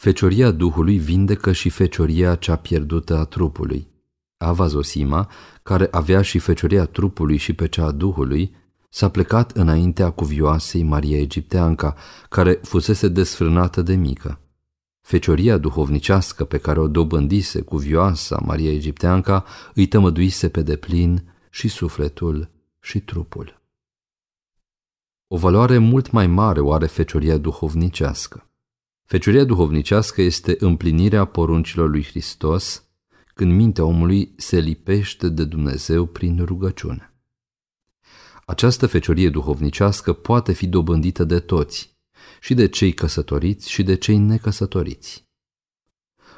Fecioria Duhului vindecă și fecioria cea pierdută a trupului. Ava Zosima, care avea și fecioria trupului și pe cea a Duhului, s-a plecat înaintea cuvioasei Maria Egipteanca, care fusese desfrânată de mică. Fecioria duhovnicească pe care o dobândise cuvioasa Maria Egipteanca îi tămăduise pe deplin și sufletul și trupul. O valoare mult mai mare o are fecioria duhovnicească. Fecioria duhovnicească este împlinirea poruncilor lui Hristos când mintea omului se lipește de Dumnezeu prin rugăciune. Această feciorie duhovnicească poate fi dobândită de toți, și de cei căsătoriți și de cei necăsătoriți.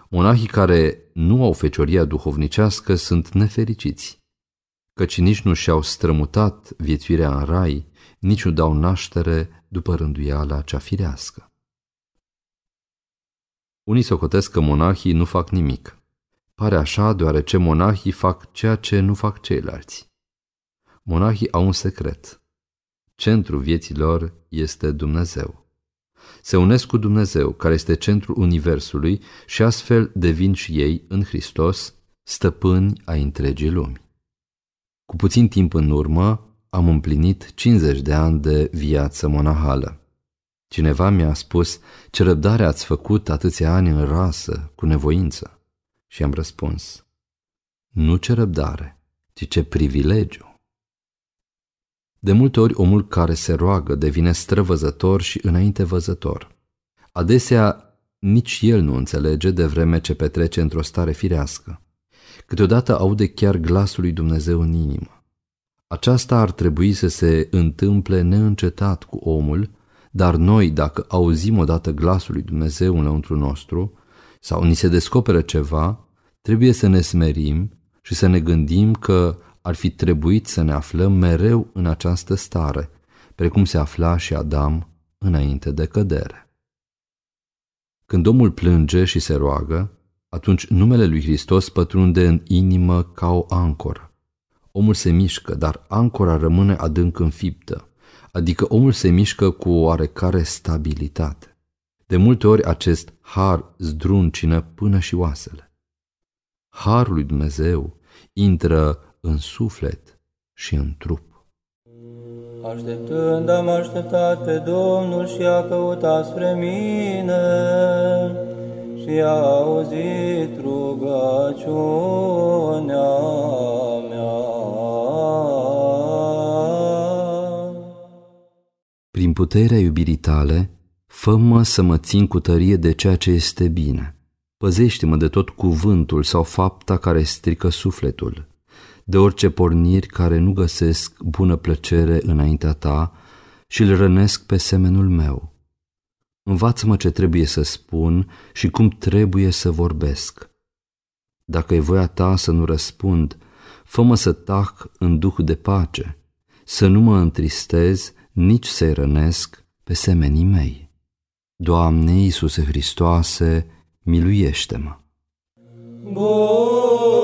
Monahii care nu au fecioria duhovnicească sunt nefericiți, căci nici nu și-au strămutat viețuirea în rai, nici nu dau naștere după rânduiala cea firească. Unii socotesc că monahii nu fac nimic. Pare așa deoarece monahii fac ceea ce nu fac ceilalți. Monahii au un secret. Centrul vieții lor este Dumnezeu. Se unesc cu Dumnezeu, care este centrul Universului și astfel devin și ei, în Hristos, stăpâni ai întregii lumi. Cu puțin timp în urmă am împlinit 50 de ani de viață monahală. Cineva mi-a spus, ce răbdare ați făcut atâția ani în rasă, cu nevoință. Și am răspuns, nu ce răbdare, ci ce privilegiu. De multe ori omul care se roagă devine străvăzător și înainte văzător. Adesea nici el nu înțelege de vreme ce petrece într-o stare firească. Câteodată aude chiar glasul lui Dumnezeu în inimă. Aceasta ar trebui să se întâmple neîncetat cu omul, dar noi, dacă auzim odată glasul lui Dumnezeu înăuntru nostru, sau ni se descoperă ceva, trebuie să ne smerim și să ne gândim că ar fi trebuit să ne aflăm mereu în această stare, precum se afla și Adam înainte de cădere. Când omul plânge și se roagă, atunci numele lui Hristos pătrunde în inimă ca o ancoră. Omul se mișcă, dar ancora rămâne adânc înfiptă, adică omul se mișcă cu o oarecare stabilitate. De multe ori acest har zdruncină până și oasele. Harul lui Dumnezeu intră în suflet și în trup. Așteptând am așteptat pe Domnul și a căutat spre mine și a auzit rugăciunea Prin puterea iubirii tale, fă-mă să mă țin cu tărie de ceea ce este bine. Păzește-mă de tot cuvântul sau fapta care strică sufletul de orice porniri care nu găsesc bună plăcere înaintea ta și îl rănesc pe semenul meu. Învață-mă ce trebuie să spun și cum trebuie să vorbesc. Dacă e voia ta să nu răspund, fă-mă să tac în duh de pace, să nu mă întristez, nici să-i rănesc pe semenii mei. Doamne Iisuse Hristoase, miluiește-mă! Bucură-te,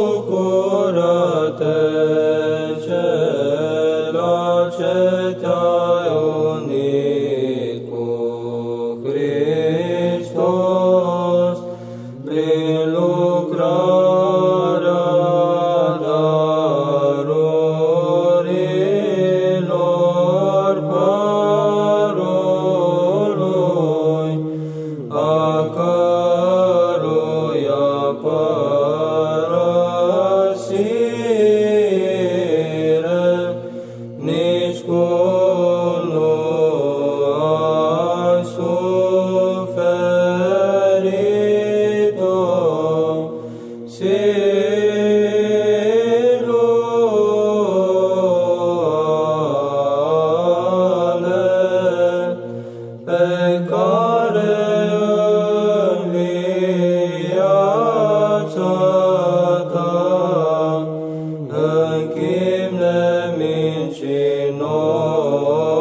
chino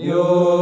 Yo.